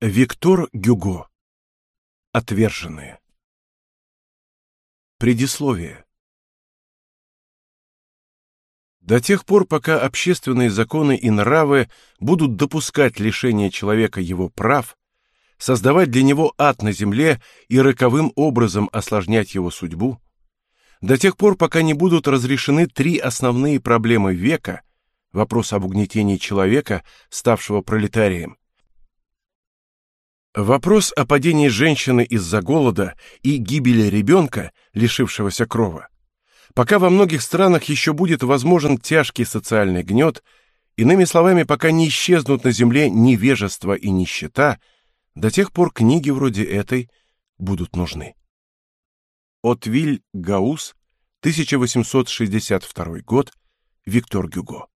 Виктор Гюго. Отверженные. Предисловие. До тех пор, пока общественные законы и нравы будут допускать лишение человека его прав, создавать для него ад на земле и роковым образом осложнять его судьбу, до тех пор, пока не будут разрешены три основные проблемы века – вопрос об угнетении человека, ставшего пролетарием, Вопрос о падении женщины из-за голода и гибели ребенка, лишившегося крова, пока во многих странах еще будет возможен тяжкий социальный гнет, иными словами, пока не исчезнут на земле невежество и нищета, до тех пор книги вроде этой будут нужны. Отвиль Гаус, 1862 год, Виктор Гюго.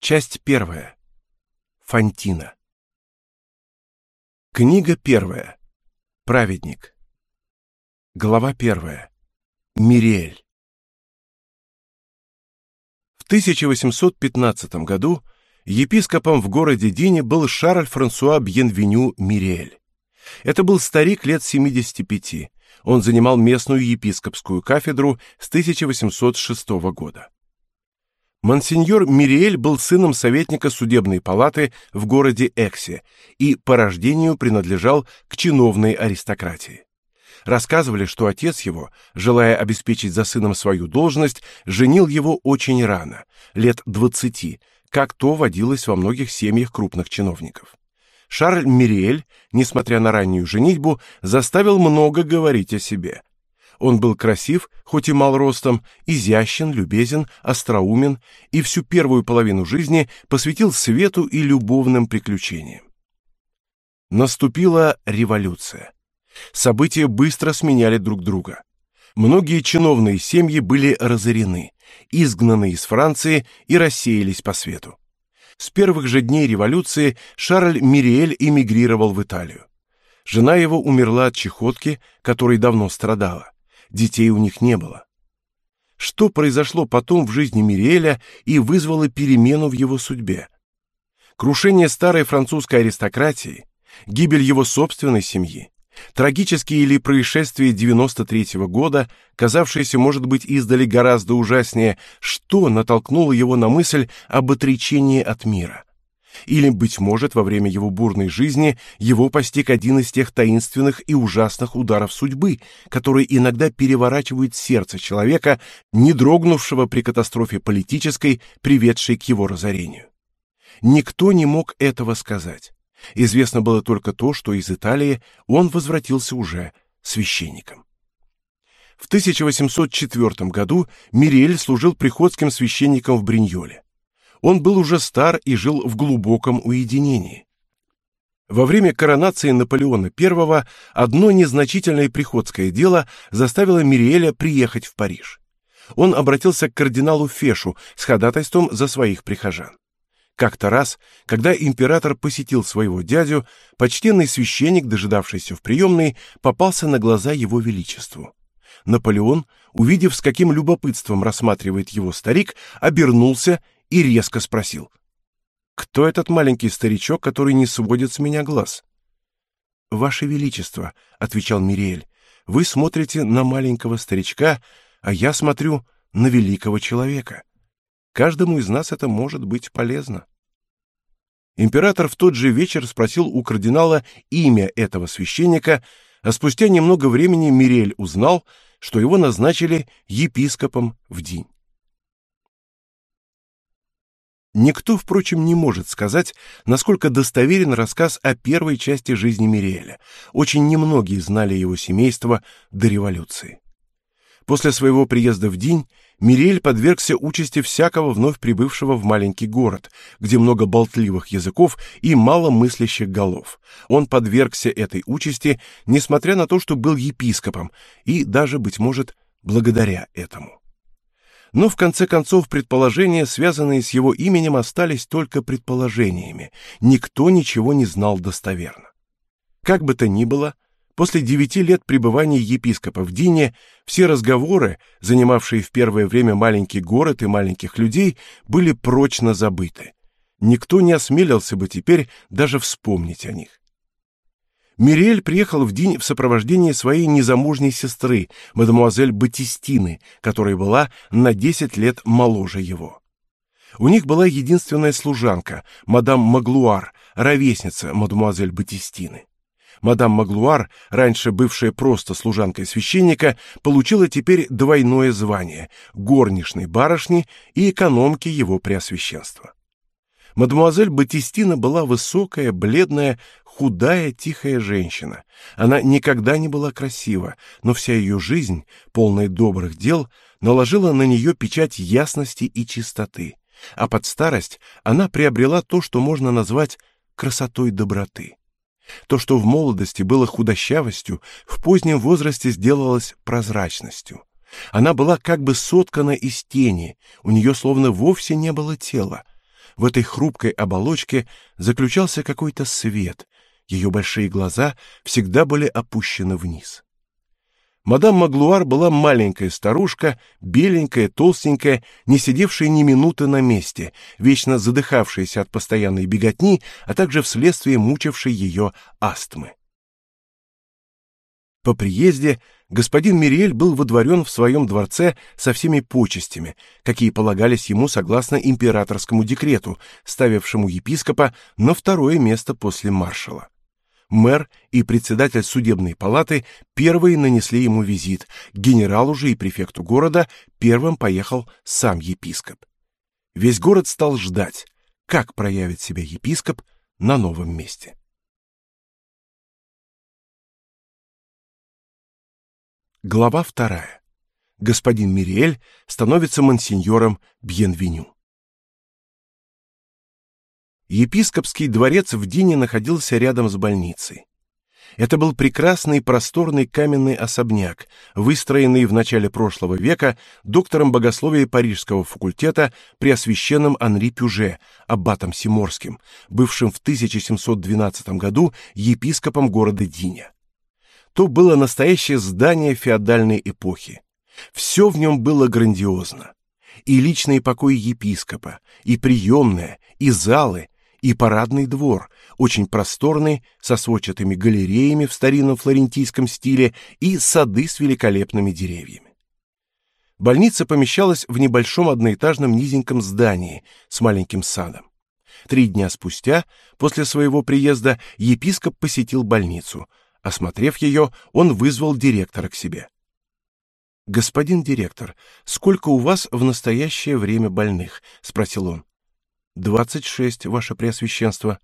Часть первая. Фантина. Книга первая. Праведник. Глава первая. Мириэль. В 1815 году епископом в городе Дине был Шарль Франсуа Бьенвеню Мириэль. Это был старик лет 75. Он занимал местную епископскую кафедру с 1806 года. Монсеньор Мириэль был сыном советника судебной палаты в городе Эксе и по рождению принадлежал к чиновной аристократии. Рассказывали, что отец его, желая обеспечить за сыном свою должность, женил его очень рано, лет двадцати, как то водилось во многих семьях крупных чиновников. Шарль Мириэль, несмотря на раннюю женитьбу, заставил много говорить о себе. Он был красив, хоть и мал ростом, изящен, любезен, остроумен и всю первую половину жизни посвятил свету и любовным приключениям. Наступила революция. События быстро сменяли друг друга. Многие чиновные семьи были разорены, изгнаны из Франции и рассеялись по свету. С первых же дней революции Шарль Мириэль эмигрировал в Италию. Жена его умерла от чехотки, которой давно страдала детей у них не было. Что произошло потом в жизни Мириэля и вызвало перемену в его судьбе? Крушение старой французской аристократии, гибель его собственной семьи, трагические или происшествия 93 -го года, казавшиеся, может быть, издали гораздо ужаснее, что натолкнуло его на мысль об отречении от мира? Или, быть может, во время его бурной жизни его постиг один из тех таинственных и ужасных ударов судьбы, которые иногда переворачивают сердце человека, не дрогнувшего при катастрофе политической, приведшей к его разорению. Никто не мог этого сказать. Известно было только то, что из Италии он возвратился уже священником. В 1804 году Мириэль служил приходским священником в Бриньоле он был уже стар и жил в глубоком уединении. Во время коронации Наполеона I одно незначительное приходское дело заставило Мириэля приехать в Париж. Он обратился к кардиналу Фешу с ходатайством за своих прихожан. Как-то раз, когда император посетил своего дядю, почтенный священник, дожидавшийся в приемной, попался на глаза его величеству. Наполеон, увидев, с каким любопытством рассматривает его старик, обернулся и резко спросил. «Кто этот маленький старичок, который не сводит с меня глаз?» «Ваше Величество», — отвечал Мириэль, — «вы смотрите на маленького старичка, а я смотрю на великого человека. Каждому из нас это может быть полезно». Император в тот же вечер спросил у кардинала имя этого священника, а спустя немного времени Мириэль узнал, что его назначили епископом в день. Никто, впрочем, не может сказать, насколько достоверен рассказ о первой части жизни Мириэля. Очень немногие знали его семейство до революции. После своего приезда в День Мириэль подвергся участи всякого вновь прибывшего в маленький город, где много болтливых языков и мало мыслящих голов. Он подвергся этой участи, несмотря на то, что был епископом, и даже, быть может, благодаря этому но в конце концов предположения, связанные с его именем, остались только предположениями. Никто ничего не знал достоверно. Как бы то ни было, после девяти лет пребывания епископа в Дине все разговоры, занимавшие в первое время маленький город и маленьких людей, были прочно забыты. Никто не осмелился бы теперь даже вспомнить о них. Мириэль приехал в день в сопровождении своей незамужней сестры, мадемуазель Батистины, которая была на 10 лет моложе его. У них была единственная служанка, мадам Маглуар, ровесница мадемуазель Батистины. Мадам Маглуар, раньше бывшая просто служанкой священника, получила теперь двойное звание — горничной барышни и экономки его преосвященства. Мадемуазель Батистина была высокая, бледная, худая, тихая женщина. Она никогда не была красива, но вся ее жизнь, полная добрых дел, наложила на нее печать ясности и чистоты. А под старость она приобрела то, что можно назвать красотой доброты. То, что в молодости было худощавостью, в позднем возрасте сделалось прозрачностью. Она была как бы соткана из тени, у нее словно вовсе не было тела. В этой хрупкой оболочке заключался какой-то свет, ее большие глаза всегда были опущены вниз. Мадам Маглуар была маленькая старушка, беленькая, толстенькая, не сидевшая ни минуты на месте, вечно задыхавшаяся от постоянной беготни, а также вследствие мучившей ее астмы. По приезде господин Мириэль был водворен в своем дворце со всеми почестями, какие полагались ему согласно императорскому декрету, ставившему епископа на второе место после маршала мэр и председатель судебной палаты первые нанесли ему визит. Генералу же и префекту города первым поехал сам епископ. Весь город стал ждать, как проявит себя епископ на новом месте. Глава вторая. Господин Мириэль становится монсеньором Бьенвеню. Епископский дворец в Дине находился рядом с больницей. Это был прекрасный просторный каменный особняк, выстроенный в начале прошлого века доктором богословия Парижского факультета Преосвященным Анри Пюже, аббатом Симорским, бывшим в 1712 году епископом города Диня. То было настоящее здание феодальной эпохи. Все в нем было грандиозно. И личные покои епископа, и приемная, и залы, и парадный двор, очень просторный, со сводчатыми галереями в старинном флорентийском стиле и сады с великолепными деревьями. Больница помещалась в небольшом одноэтажном низеньком здании с маленьким садом. Три дня спустя, после своего приезда, епископ посетил больницу. Осмотрев ее, он вызвал директора к себе. «Господин директор, сколько у вас в настоящее время больных?» — спросил он. «Двадцать шесть, ваше преосвященство».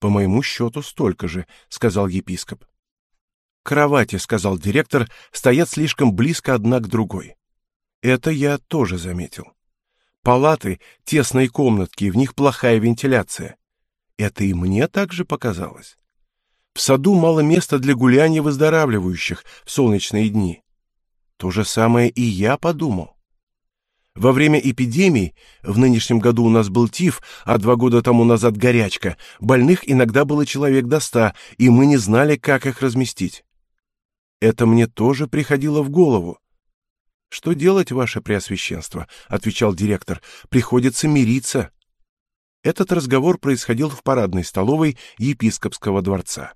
«По моему счету столько же», — сказал епископ. «Кровати», — сказал директор, — «стоят слишком близко одна к другой». Это я тоже заметил. Палаты — тесные комнатки, в них плохая вентиляция. Это и мне также показалось. В саду мало места для гуляния выздоравливающих в солнечные дни. То же самое и я подумал. Во время эпидемии, в нынешнем году у нас был тиф, а два года тому назад горячка, больных иногда было человек до ста, и мы не знали, как их разместить. Это мне тоже приходило в голову. Что делать, ваше преосвященство, отвечал директор. Приходится мириться. Этот разговор происходил в парадной столовой епископского дворца.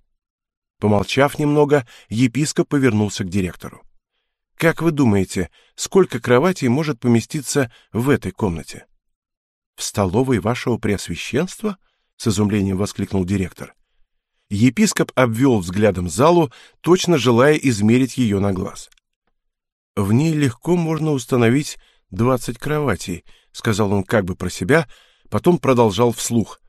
Помолчав немного, епископ повернулся к директору. Как вы думаете, сколько кроватей может поместиться в этой комнате? В столовой вашего преосвященства? с изумлением воскликнул директор. Епископ обвел взглядом залу, точно желая измерить ее на глаз. В ней легко можно установить двадцать кроватей, сказал он как бы про себя, потом продолжал вслух.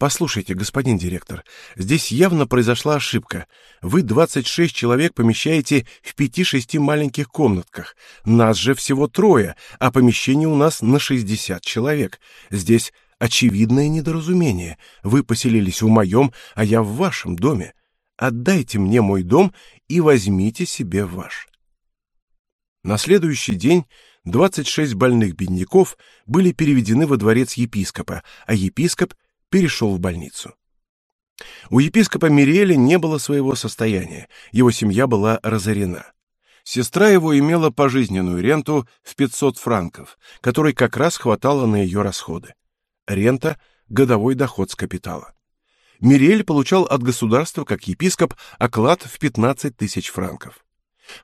Послушайте, господин директор, здесь явно произошла ошибка. Вы 26 человек помещаете в пяти-шести маленьких комнатках. Нас же всего трое, а помещение у нас на 60 человек. Здесь очевидное недоразумение. Вы поселились в моем, а я в вашем доме. Отдайте мне мой дом и возьмите себе ваш. На следующий день 26 больных бедняков были переведены во дворец епископа, а епископ перешел в больницу. У епископа Мириэля не было своего состояния, его семья была разорена. Сестра его имела пожизненную ренту в 500 франков, которой как раз хватало на ее расходы. Рента годовой доход с капитала. Мириэль получал от государства, как епископ, оклад в 15 тысяч франков.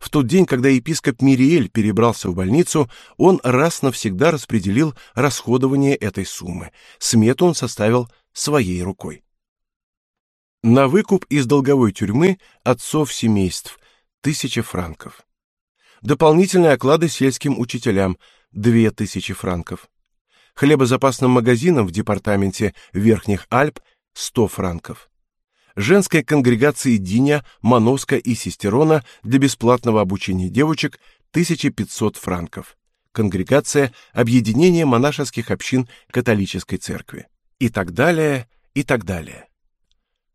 В тот день, когда епископ Мириэль перебрался в больницу, он раз навсегда распределил расходование этой суммы. Смету он составил своей рукой. На выкуп из долговой тюрьмы отцов семейств – тысяча франков. Дополнительные оклады сельским учителям – две тысячи франков. Хлебозапасным магазинам в департаменте Верхних Альп – 100 франков женской конгрегации Диня, Моноска и Сестерона для бесплатного обучения девочек 1500 франков. Конгрегация Объединение монашеских общин католической церкви. И так далее, и так далее.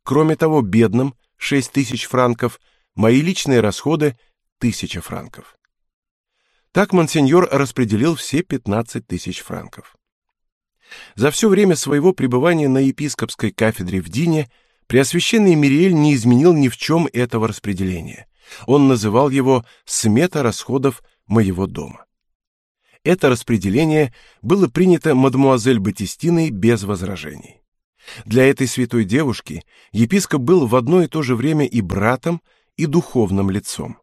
Кроме того, бедным 6000 франков, мои личные расходы 1000 франков. Так монсеньор распределил все 15 тысяч франков. За все время своего пребывания на епископской кафедре в Дине Преосвященный Мириэль не изменил ни в чем этого распределения. Он называл его «смета расходов моего дома». Это распределение было принято мадмуазель Батистиной без возражений. Для этой святой девушки епископ был в одно и то же время и братом, и духовным лицом.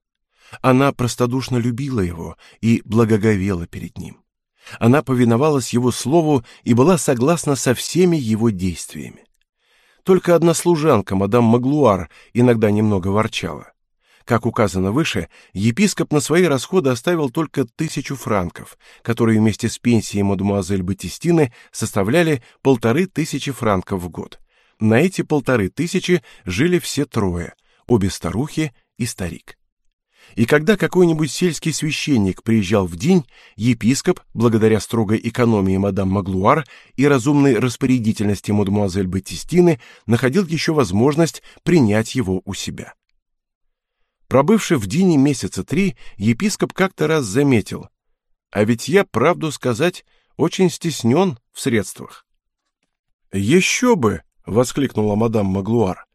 Она простодушно любила его и благоговела перед ним. Она повиновалась его слову и была согласна со всеми его действиями. Только одна служанка, мадам Маглуар, иногда немного ворчала. Как указано выше, епископ на свои расходы оставил только тысячу франков, которые вместе с пенсией мадемуазель Батистины составляли полторы тысячи франков в год. На эти полторы тысячи жили все трое, обе старухи и старик. И когда какой-нибудь сельский священник приезжал в день, епископ, благодаря строгой экономии мадам Маглуар и разумной распорядительности мадемуазель Батистины, находил еще возможность принять его у себя. Пробывший в Дине месяца три, епископ как-то раз заметил: "А ведь я, правду сказать, очень стеснен в средствах". «Еще бы", воскликнула мадам Маглуар.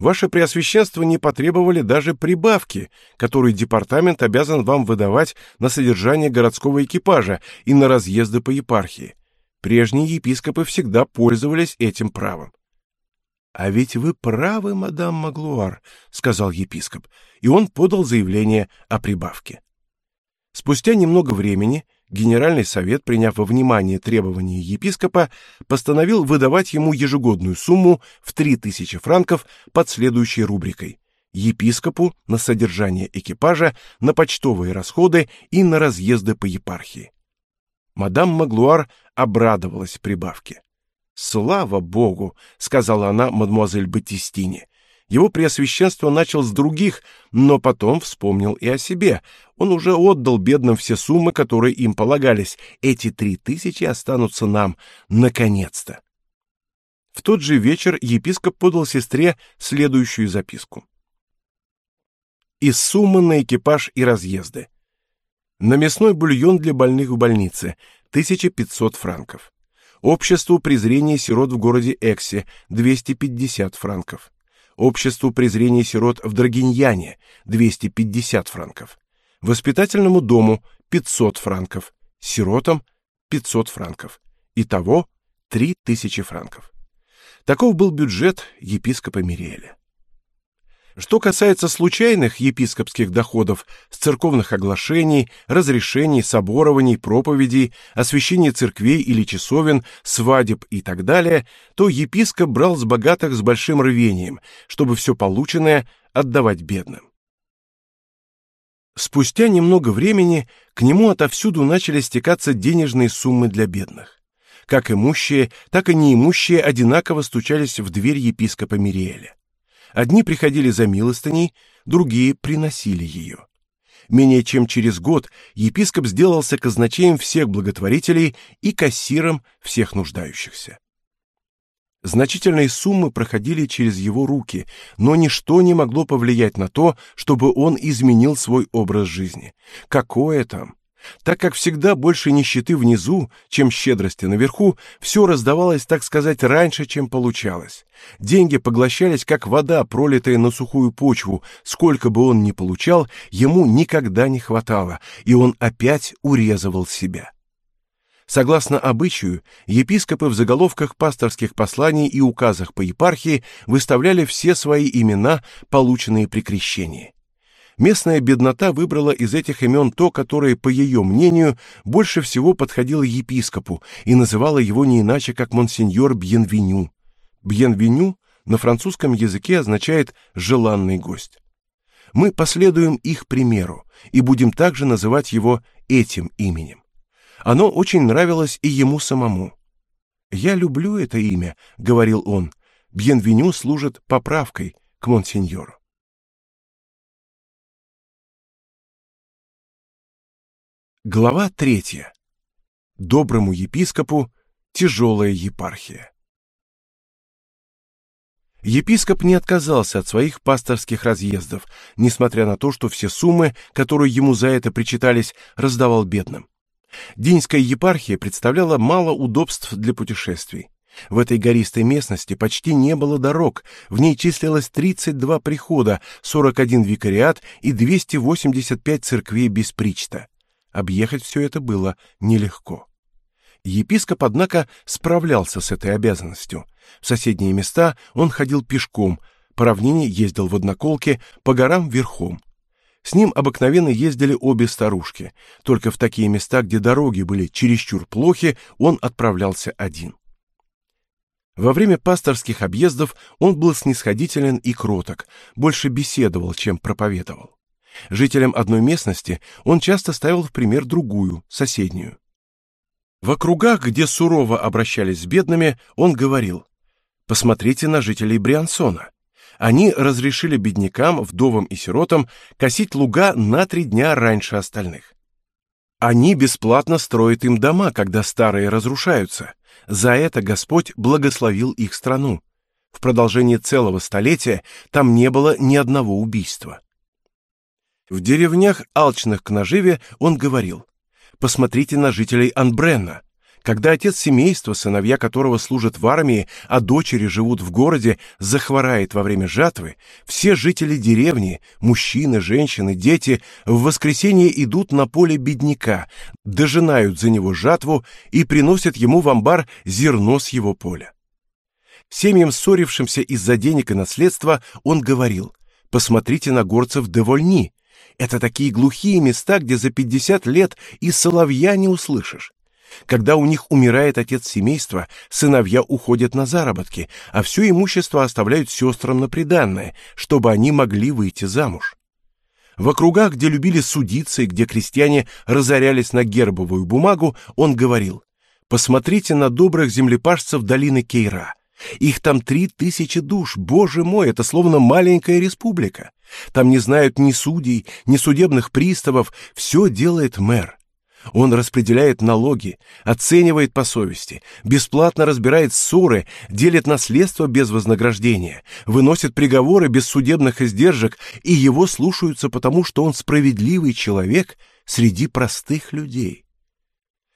Ваше Преосвященство не потребовали даже прибавки, которую департамент обязан вам выдавать на содержание городского экипажа и на разъезды по епархии. Прежние епископы всегда пользовались этим правом. А ведь вы правы, мадам Маглуар, сказал епископ, и он подал заявление о прибавке. Спустя немного времени Генеральный совет, приняв во внимание требования епископа, постановил выдавать ему ежегодную сумму в 3000 франков под следующей рубрикой: епископу на содержание экипажа, на почтовые расходы и на разъезды по епархии. Мадам Маглуар обрадовалась прибавке. "Слава богу", сказала она мадемуазель Батистине. Его преосвященство начал с других, но потом вспомнил и о себе. Он уже отдал бедным все суммы, которые им полагались. Эти три тысячи останутся нам, наконец-то. В тот же вечер епископ подал сестре следующую записку. Из суммы на экипаж и разъезды. На мясной бульон для больных в больнице 1500 франков. Обществу презрения сирот в городе Эксе 250 франков. Обществу презрения сирот в Драгиньяне 250 франков. Воспитательному дому 500 франков. Сиротам 500 франков. Итого 3000 франков. Таков был бюджет епископа Мириэля. Что касается случайных епископских доходов с церковных оглашений, разрешений, соборований, проповедей, освящения церквей или часовен, свадеб и так далее, то епископ брал с богатых с большим рвением, чтобы все полученное отдавать бедным. Спустя немного времени к нему отовсюду начали стекаться денежные суммы для бедных. Как имущие, так и неимущие одинаково стучались в дверь епископа Мириэля. Одни приходили за милостыней, другие приносили ее. Менее чем через год епископ сделался казначеем всех благотворителей и кассиром всех нуждающихся. Значительные суммы проходили через его руки, но ничто не могло повлиять на то, чтобы он изменил свой образ жизни. Какое там? Так как всегда больше нищеты внизу, чем щедрости наверху, все раздавалось, так сказать, раньше, чем получалось. Деньги поглощались как вода, пролитая на сухую почву. Сколько бы он ни получал, ему никогда не хватало, и он опять урезывал себя. Согласно обычаю, епископы в заголовках пасторских посланий и указах по епархии выставляли все свои имена, полученные при крещении. Местная беднота выбрала из этих имен то, которое, по ее мнению, больше всего подходило епископу и называла его не иначе, как монсеньор Бьенвеню. Бьенвеню на французском языке означает «желанный гость». Мы последуем их примеру и будем также называть его этим именем. Оно очень нравилось и ему самому. «Я люблю это имя», — говорил он. «Бьенвеню служит поправкой к монсеньору». Глава третья. Доброму епископу тяжелая епархия. Епископ не отказался от своих пасторских разъездов, несмотря на то, что все суммы, которые ему за это причитались, раздавал бедным. Динская епархия представляла мало удобств для путешествий. В этой гористой местности почти не было дорог, в ней числилось 32 прихода, 41 викариат и 285 церквей без причта. Объехать все это было нелегко. Епископ, однако, справлялся с этой обязанностью. В соседние места он ходил пешком, по равнине ездил в одноколке, по горам верхом. С ним обыкновенно ездили обе старушки. Только в такие места, где дороги были чересчур плохи, он отправлялся один. Во время пасторских объездов он был снисходителен и кроток, больше беседовал, чем проповедовал. Жителям одной местности он часто ставил в пример другую, соседнюю. В округах, где сурово обращались с бедными, он говорил, «Посмотрите на жителей Бриансона. Они разрешили беднякам, вдовам и сиротам косить луга на три дня раньше остальных. Они бесплатно строят им дома, когда старые разрушаются. За это Господь благословил их страну. В продолжении целого столетия там не было ни одного убийства. В деревнях, алчных к наживе, он говорил, «Посмотрите на жителей Анбренна. Когда отец семейства, сыновья которого служат в армии, а дочери живут в городе, захворает во время жатвы, все жители деревни, мужчины, женщины, дети, в воскресенье идут на поле бедняка, дожинают за него жатву и приносят ему в амбар зерно с его поля. Семьям, ссорившимся из-за денег и наследства, он говорил, «Посмотрите на горцев Девольни, это такие глухие места, где за 50 лет и соловья не услышишь. Когда у них умирает отец семейства, сыновья уходят на заработки, а все имущество оставляют сестрам на приданное, чтобы они могли выйти замуж. В округах, где любили судиться и где крестьяне разорялись на гербовую бумагу, он говорил, «Посмотрите на добрых землепашцев долины Кейра. Их там три тысячи душ, боже мой, это словно маленькая республика. Там не знают ни судей, ни судебных приставов, все делает мэр. Он распределяет налоги, оценивает по совести, бесплатно разбирает ссоры, делит наследство без вознаграждения, выносит приговоры без судебных издержек, и его слушаются потому, что он справедливый человек среди простых людей.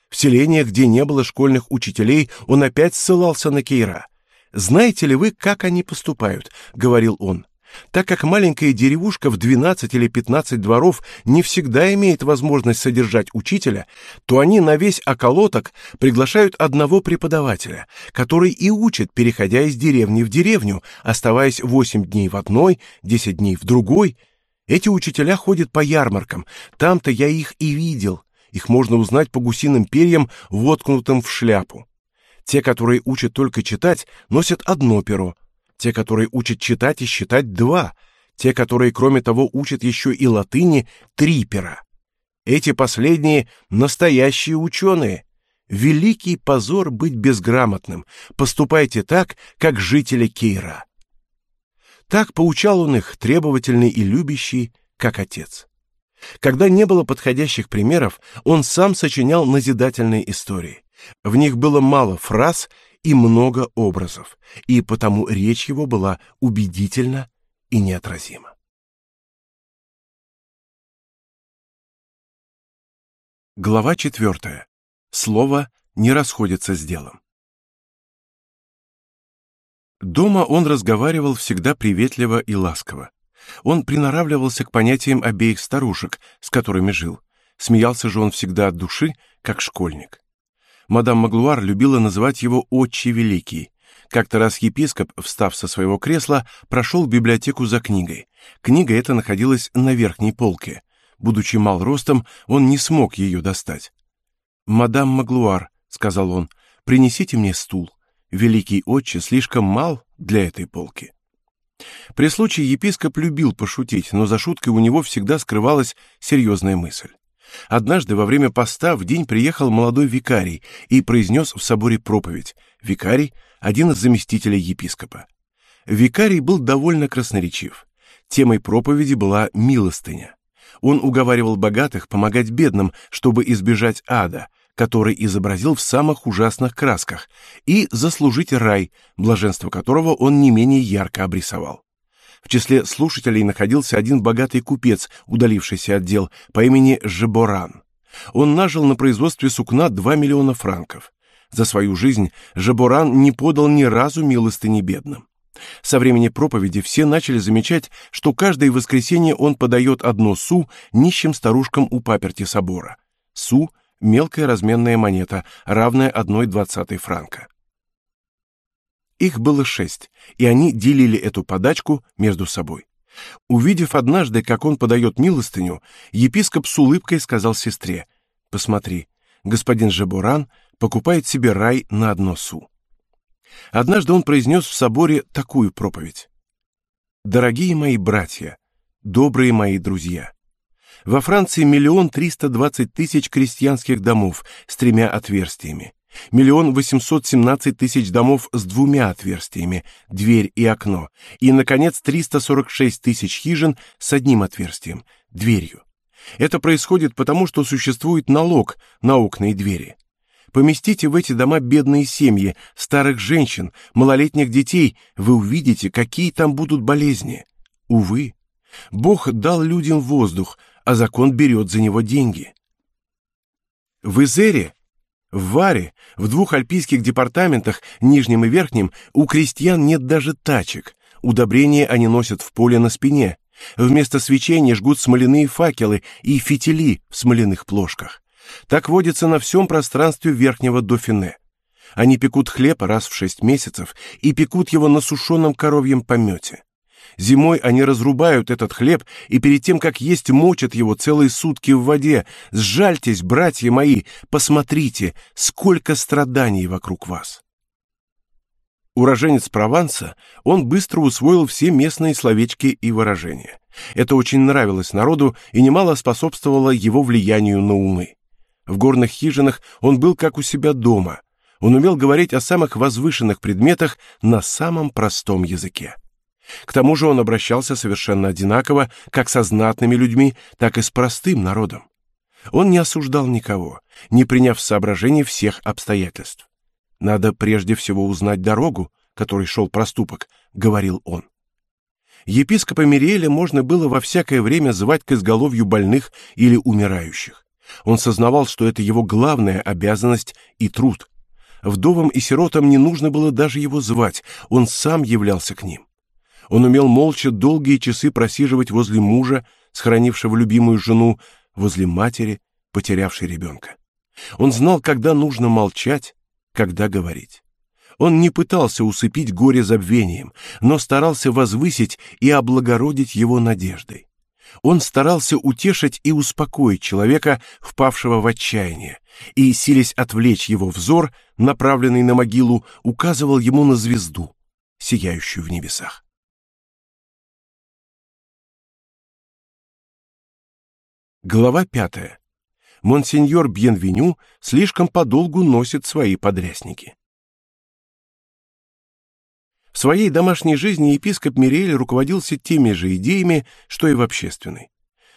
В селениях, где не было школьных учителей, он опять ссылался на Кейра. «Знаете ли вы, как они поступают?» — говорил он. Так как маленькая деревушка в 12 или 15 дворов не всегда имеет возможность содержать учителя, то они на весь околоток приглашают одного преподавателя, который и учит, переходя из деревни в деревню, оставаясь 8 дней в одной, 10 дней в другой. Эти учителя ходят по ярмаркам, там-то я их и видел. Их можно узнать по гусиным перьям, воткнутым в шляпу. Те, которые учат только читать, носят одно перо. Те, которые учат читать и считать, два. Те, которые, кроме того, учат еще и латыни, три пера. Эти последние — настоящие ученые. Великий позор быть безграмотным. Поступайте так, как жители Кейра. Так поучал он их, требовательный и любящий, как отец. Когда не было подходящих примеров, он сам сочинял назидательные истории. В них было мало фраз и много образов, и потому речь его была убедительна и неотразима. Глава четвертая. Слово не расходится с делом. Дома он разговаривал всегда приветливо и ласково. Он приноравливался к понятиям обеих старушек, с которыми жил. Смеялся же он всегда от души, как школьник. Мадам Маглуар любила называть его «Отче Великий». Как-то раз епископ, встав со своего кресла, прошел в библиотеку за книгой. Книга эта находилась на верхней полке. Будучи мал ростом, он не смог ее достать. «Мадам Маглуар», — сказал он, — «принесите мне стул. Великий отче слишком мал для этой полки». При случае епископ любил пошутить, но за шуткой у него всегда скрывалась серьезная мысль. Однажды во время поста в день приехал молодой викарий и произнес в соборе проповедь. Викарий — один из заместителей епископа. Викарий был довольно красноречив. Темой проповеди была милостыня. Он уговаривал богатых помогать бедным, чтобы избежать ада, который изобразил в самых ужасных красках, и заслужить рай, блаженство которого он не менее ярко обрисовал. В числе слушателей находился один богатый купец, удалившийся от дел, по имени Жеборан. Он нажил на производстве сукна 2 миллиона франков. За свою жизнь Жеборан не подал ни разу милостыни бедным. Со времени проповеди все начали замечать, что каждое воскресенье он подает одно су нищим старушкам у паперти собора. Су — мелкая разменная монета, равная одной двадцатой франка. Их было шесть, и они делили эту подачку между собой. Увидев однажды, как он подает милостыню, епископ с улыбкой сказал сестре, «Посмотри, господин Жебуран покупает себе рай на одно су». Однажды он произнес в соборе такую проповедь. «Дорогие мои братья, добрые мои друзья, во Франции миллион триста двадцать тысяч крестьянских домов с тремя отверстиями миллион восемьсот семнадцать тысяч домов с двумя отверстиями, дверь и окно, и, наконец, триста сорок шесть тысяч хижин с одним отверстием, дверью. Это происходит потому, что существует налог на окна и двери. Поместите в эти дома бедные семьи, старых женщин, малолетних детей, вы увидите, какие там будут болезни. Увы, Бог дал людям воздух, а закон берет за него деньги. В Изере в Варе, в двух альпийских департаментах, нижнем и верхнем, у крестьян нет даже тачек. Удобрения они носят в поле на спине. Вместо свечения жгут смоляные факелы и фитили в смоляных плошках. Так водится на всем пространстве Верхнего Дофине. Они пекут хлеб раз в шесть месяцев и пекут его на сушеном коровьем помете. Зимой они разрубают этот хлеб и перед тем, как есть, мочат его целые сутки в воде. Сжальтесь, братья мои, посмотрите, сколько страданий вокруг вас. Уроженец Прованса, он быстро усвоил все местные словечки и выражения. Это очень нравилось народу и немало способствовало его влиянию на умы. В горных хижинах он был как у себя дома. Он умел говорить о самых возвышенных предметах на самом простом языке. К тому же он обращался совершенно одинаково как со знатными людьми, так и с простым народом. Он не осуждал никого, не приняв в соображение всех обстоятельств. Надо прежде всего узнать дорогу, которой шел проступок, говорил он. Епископа Мириэля можно было во всякое время звать к изголовью больных или умирающих. Он сознавал, что это его главная обязанность и труд. Вдовам и сиротам не нужно было даже его звать, он сам являлся к ним. Он умел молча долгие часы просиживать возле мужа, схоронившего любимую жену, возле матери, потерявшей ребенка. Он знал, когда нужно молчать, когда говорить. Он не пытался усыпить горе забвением, но старался возвысить и облагородить его надеждой. Он старался утешить и успокоить человека, впавшего в отчаяние, и, силясь отвлечь его взор, направленный на могилу, указывал ему на звезду, сияющую в небесах. Глава пятая. Монсеньор Бьенвеню слишком подолгу носит свои подрясники. В своей домашней жизни епископ Мириэль руководился теми же идеями, что и в общественной.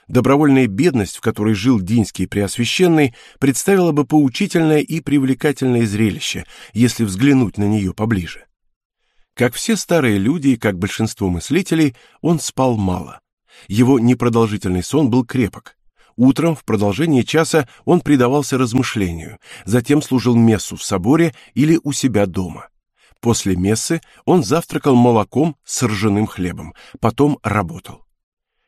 Добровольная бедность, в которой жил Динский Преосвященный, представила бы поучительное и привлекательное зрелище, если взглянуть на нее поближе. Как все старые люди и как большинство мыслителей, он спал мало. Его непродолжительный сон был крепок. Утром в продолжение часа он предавался размышлению, затем служил мессу в соборе или у себя дома. После мессы он завтракал молоком с ржаным хлебом, потом работал.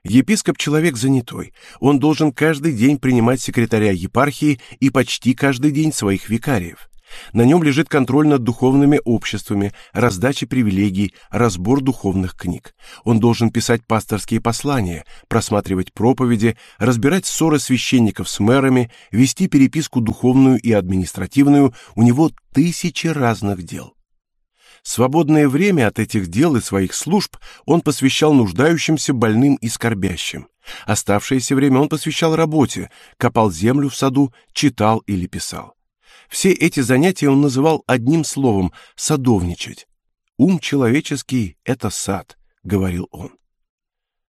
Епископ человек занятой. Он должен каждый день принимать секретаря епархии и почти каждый день своих викариев. На нем лежит контроль над духовными обществами, раздача привилегий, разбор духовных книг. Он должен писать пасторские послания, просматривать проповеди, разбирать ссоры священников с мэрами, вести переписку духовную и административную. У него тысячи разных дел. Свободное время от этих дел и своих служб он посвящал нуждающимся, больным и скорбящим. Оставшееся время он посвящал работе, копал землю в саду, читал или писал. Все эти занятия он называл одним словом садовничать. Ум человеческий это сад, говорил он.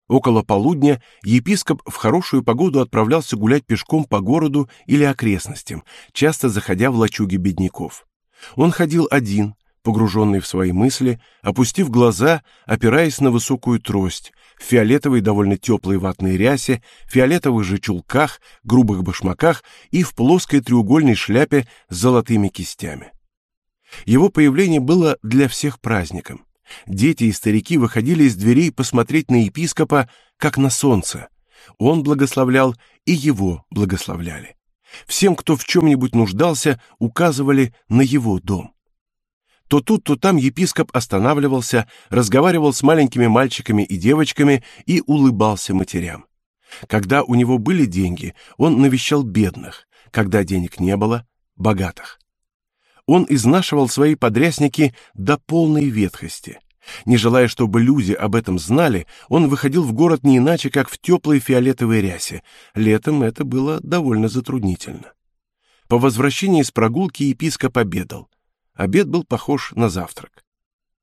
Около полудня епископ в хорошую погоду отправлялся гулять пешком по городу или окрестностям, часто заходя в лачуги бедняков. Он ходил один, погруженный в свои мысли, опустив глаза, опираясь на высокую трость, в фиолетовой довольно теплой ватной рясе, фиолетовых же чулках, грубых башмаках и в плоской треугольной шляпе с золотыми кистями. Его появление было для всех праздником. Дети и старики выходили из дверей посмотреть на епископа, как на солнце. Он благословлял, и его благословляли. Всем, кто в чем нибудь нуждался, указывали на его дом. То тут, то там епископ останавливался, разговаривал с маленькими мальчиками и девочками и улыбался матерям. Когда у него были деньги, он навещал бедных, когда денег не было богатых. Он изнашивал свои подрясники до полной ветхости. Не желая, чтобы люди об этом знали, он выходил в город не иначе, как в теплой фиолетовой рясе. Летом это было довольно затруднительно. По возвращении с прогулки епископ обедал. Обед был похож на завтрак.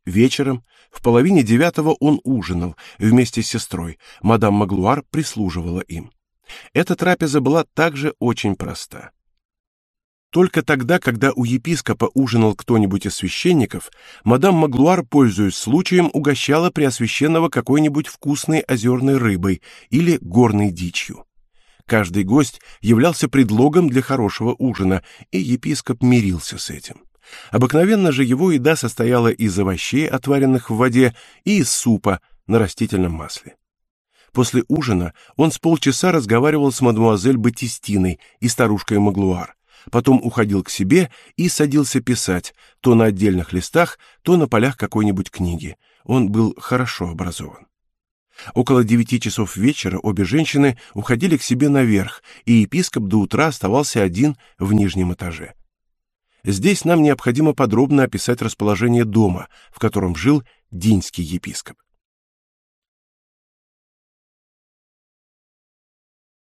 Вечером, в половине девятого он ужинал вместе с сестрой. Мадам Маглуар прислуживала им. Эта трапеза была также очень проста. Только тогда, когда у епископа ужинал кто-нибудь из священников, мадам Маглуар, пользуясь случаем, угощала преосвященного какой-нибудь вкусной озерной рыбой или горной дичью. Каждый гость являлся предлогом для хорошего ужина, и епископ мирился с этим. Обыкновенно же его еда состояла из овощей, отваренных в воде, и из супа на растительном масле. После ужина он с полчаса разговаривал с мадемуазель Батистиной и старушкой Маглуар, потом уходил к себе и садился писать, то на отдельных листах, то на полях какой-нибудь книги. Он был хорошо образован. Около девяти часов вечера обе женщины уходили к себе наверх, и епископ до утра оставался один в нижнем этаже. Здесь нам необходимо подробно описать расположение дома, в котором жил Динский епископ.